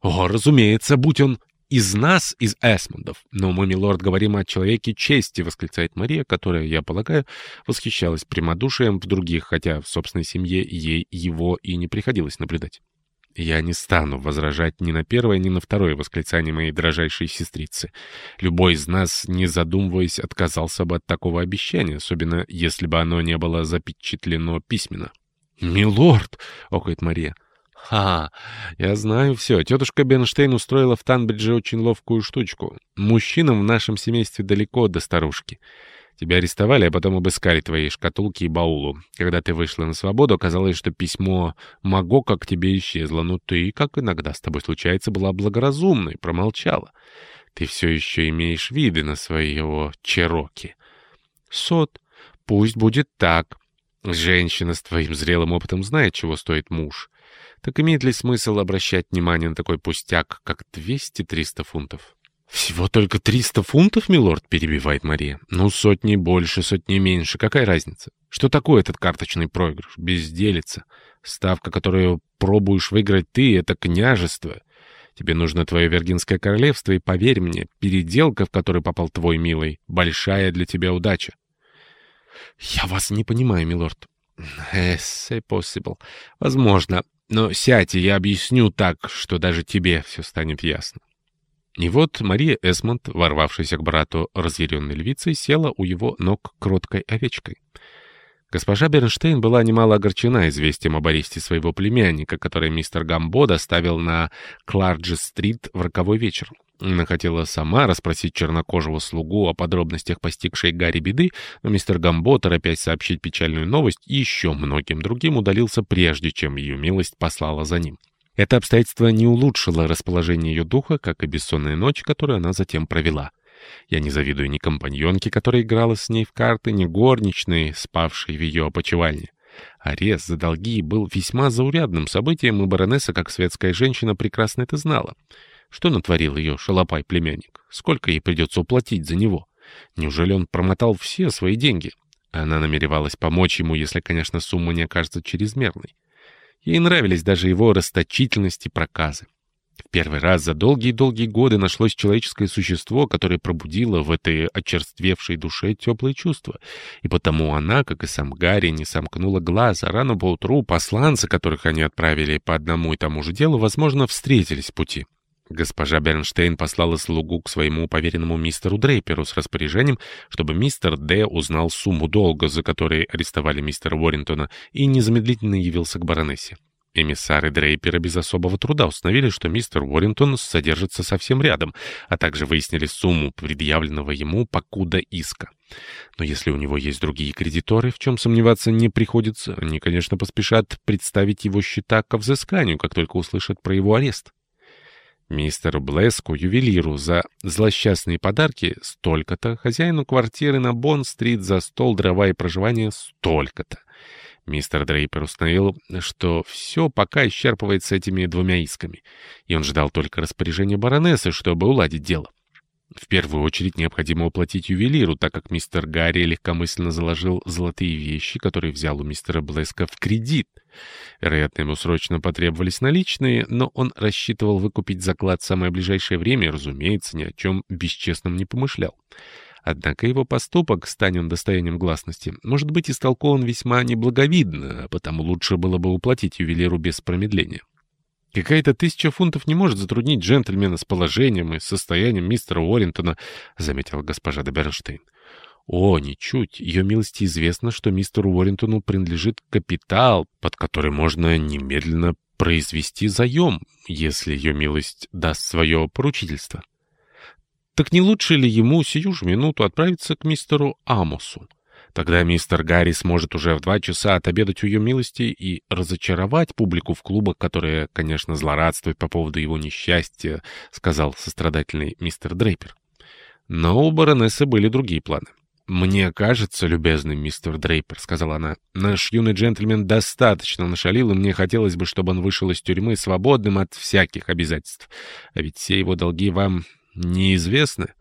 О, разумеется, будь он из нас, из Эсмондов. Но мы, милорд, говорим о человеке чести, восклицает Мария, которая, я полагаю, восхищалась прямодушием в других, хотя в собственной семье ей его и не приходилось наблюдать. Я не стану возражать ни на первое, ни на второе восклицание моей дрожайшей сестрицы. Любой из нас, не задумываясь, отказался бы от такого обещания, особенно если бы оно не было запечатлено письменно. «Милорд!» — окает Мария. «Ха, я знаю все. Тетушка Бенштейн устроила в Танбридже очень ловкую штучку. Мужчинам в нашем семействе далеко до старушки. Тебя арестовали, а потом обыскали твои шкатулки и баулу. Когда ты вышла на свободу, оказалось, что письмо Магока к тебе исчезло. Но ты, как иногда с тобой случается, была благоразумной, промолчала. Ты все еще имеешь виды на своего Чероки. Сот, пусть будет так. Женщина с твоим зрелым опытом знает, чего стоит муж. Так имеет ли смысл обращать внимание на такой пустяк, как 200-300 фунтов? «Всего только 300 фунтов, милорд?» — перебивает Мария. «Ну, сотни больше, сотни меньше. Какая разница? Что такое этот карточный проигрыш? Безделица. Ставка, которую пробуешь выиграть ты, — это княжество. Тебе нужно твое Вергинское королевство, и поверь мне, переделка, в которой попал твой милый, большая для тебя удача». «Я вас не понимаю, милорд». «Yes, possible. Возможно. Но сядьте, я объясню так, что даже тебе все станет ясно. И вот Мария Эсмонд, ворвавшаяся к брату разъяренной львицей, села у его ног кроткой овечкой. Госпожа Бернштейн была немало огорчена известием об аресте своего племянника, который мистер Гамбо доставил на Кларджи-стрит в роковой вечер. Она хотела сама расспросить чернокожего слугу о подробностях постигшей Гарри беды, но мистер Гамбо, торопясь сообщить печальную новость, еще многим другим удалился прежде, чем ее милость послала за ним. Это обстоятельство не улучшило расположение ее духа, как и бессонная ночь, которую она затем провела. Я не завидую ни компаньонке, которая играла с ней в карты, ни горничной, спавшей в ее опочивальне. Арест за долги был весьма заурядным событием, и баронесса, как светская женщина, прекрасно это знала. Что натворил ее шалопай-племянник? Сколько ей придется уплатить за него? Неужели он промотал все свои деньги? Она намеревалась помочь ему, если, конечно, сумма не окажется чрезмерной. Ей нравились даже его расточительность и проказы. В первый раз за долгие-долгие годы нашлось человеческое существо, которое пробудило в этой очерствевшей душе теплые чувства. И потому она, как и сам Гарри, не сомкнула глаз, а рано поутру посланцы, которых они отправили по одному и тому же делу, возможно, встретились в пути. Госпожа Бернштейн послала слугу к своему поверенному мистеру Дрейперу с распоряжением, чтобы мистер Д. узнал сумму долга, за который арестовали мистера Уоррентона, и незамедлительно явился к баронессе. Эмиссары Дрейпера без особого труда установили, что мистер Уоррентон содержится совсем рядом, а также выяснили сумму предъявленного ему покуда иска. Но если у него есть другие кредиторы, в чем сомневаться не приходится, они, конечно, поспешат представить его счета ко взысканию, как только услышат про его арест. Мистеру Блеску, ювелиру, за злосчастные подарки столько-то, хозяину квартиры на Бонн-стрит за стол, дрова и проживание столько-то. Мистер Дрейпер установил, что все пока исчерпывается этими двумя исками, и он ждал только распоряжения баронессы, чтобы уладить дело. В первую очередь необходимо уплатить ювелиру, так как мистер Гарри легкомысленно заложил золотые вещи, которые взял у мистера Блеска в кредит. Вероятно, ему срочно потребовались наличные, но он рассчитывал выкупить заклад в самое ближайшее время и, разумеется, ни о чем бесчестном не помышлял. Однако его поступок, стань он достоянием гласности, может быть истолкован весьма неблаговидно, а потому лучше было бы уплатить ювелиру без промедления. Какая-то тысяча фунтов не может затруднить джентльмена с положением и состоянием мистера Уоррентона, — заметила госпожа де Бернштейн. О, ничуть. Ее милости известно, что мистеру Уоррентону принадлежит капитал, под который можно немедленно произвести заем, если ее милость даст свое поручительство. Так не лучше ли ему сию же минуту отправиться к мистеру Амосу? Тогда мистер Гарри сможет уже в два часа отобедать у ее милости и разочаровать публику в клубах, которые, конечно, злорадствуют по поводу его несчастья, — сказал сострадательный мистер Дрейпер. Но у баронессы были другие планы. «Мне кажется, любезный мистер Дрейпер», — сказала она, — «наш юный джентльмен достаточно нашалил, и мне хотелось бы, чтобы он вышел из тюрьмы свободным от всяких обязательств. А ведь все его долги вам неизвестны».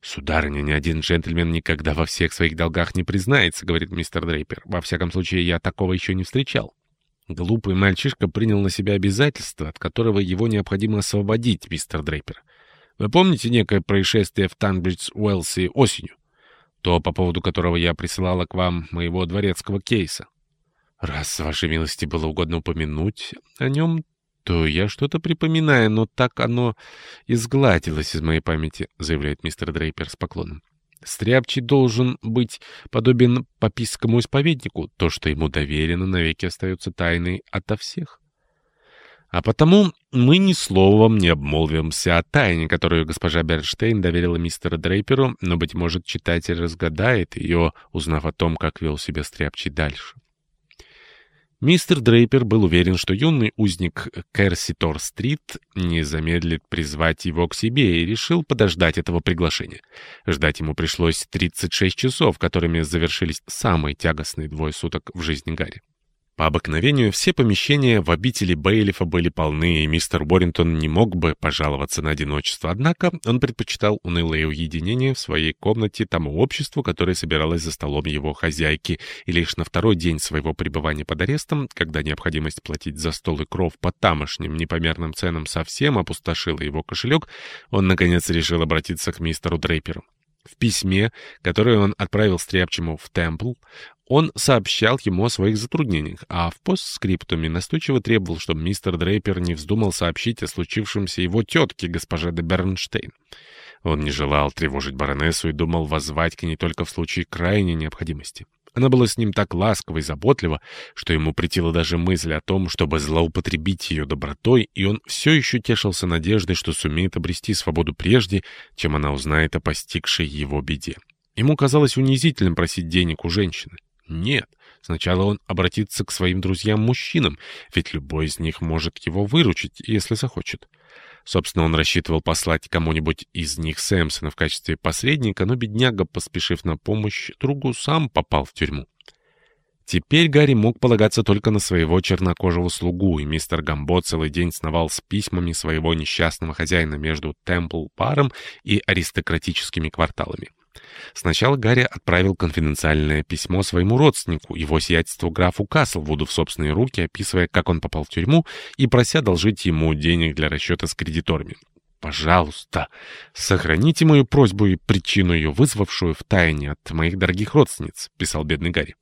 «Сударыня, ни один джентльмен никогда во всех своих долгах не признается», — говорит мистер Дрейпер. «Во всяком случае, я такого еще не встречал». Глупый мальчишка принял на себя обязательство, от которого его необходимо освободить, мистер Дрейпер. Вы помните некое происшествие в Танбридж-Уэлси осенью? То, по поводу которого я присылала к вам моего дворецкого кейса. Раз вашей милости было угодно упомянуть о нем, то я что-то припоминаю, но так оно изгладилось из моей памяти, заявляет мистер Дрейпер с поклоном. Стряпчий должен быть подобен папистскому исповеднику. То, что ему доверено, навеки остается тайной ото всех. А потому мы ни словом не обмолвимся о тайне, которую госпожа Бернштейн доверила мистеру Дрейперу, но, быть может, читатель разгадает ее, узнав о том, как вел себя Стряпчий дальше. Мистер Дрейпер был уверен, что юный узник Керситор-стрит не замедлит призвать его к себе и решил подождать этого приглашения. Ждать ему пришлось 36 часов, которыми завершились самые тягостные двое суток в жизни Гарри. По обыкновению все помещения в обители Бейлифа были полны, и мистер Боринтон не мог бы пожаловаться на одиночество. Однако он предпочитал унылое уединение в своей комнате тому обществу, которое собиралось за столом его хозяйки, и лишь на второй день своего пребывания под арестом, когда необходимость платить за стол и кров по тамошним непомерным ценам совсем опустошила его кошелек, он, наконец, решил обратиться к мистеру Дрейперу. В письме, которое он отправил Стряпчему в Темпл, он сообщал ему о своих затруднениях, а в постскриптуме настойчиво требовал, чтобы мистер Дрейпер не вздумал сообщить о случившемся его тетке, госпоже де Бернштейн. Он не желал тревожить баронессу и думал воззвать к ней только в случае крайней необходимости. Она была с ним так ласкова и заботлива, что ему претила даже мысль о том, чтобы злоупотребить ее добротой, и он все еще тешился надеждой, что сумеет обрести свободу прежде, чем она узнает о постигшей его беде. Ему казалось унизительным просить денег у женщины. Нет, сначала он обратится к своим друзьям-мужчинам, ведь любой из них может его выручить, если захочет. Собственно, он рассчитывал послать кому-нибудь из них Сэмпсона в качестве посредника, но бедняга, поспешив на помощь другу, сам попал в тюрьму. Теперь Гарри мог полагаться только на своего чернокожего слугу, и мистер Гамбо целый день сновал с письмами своего несчастного хозяина между Темпл-паром и аристократическими кварталами. Сначала Гарри отправил конфиденциальное письмо своему родственнику, его сиятельству графу Каслвуду в собственные руки, описывая, как он попал в тюрьму, и прося одолжить ему денег для расчета с кредиторами. «Пожалуйста, сохраните мою просьбу и причину ее, вызвавшую в тайне от моих дорогих родственниц», — писал бедный Гарри.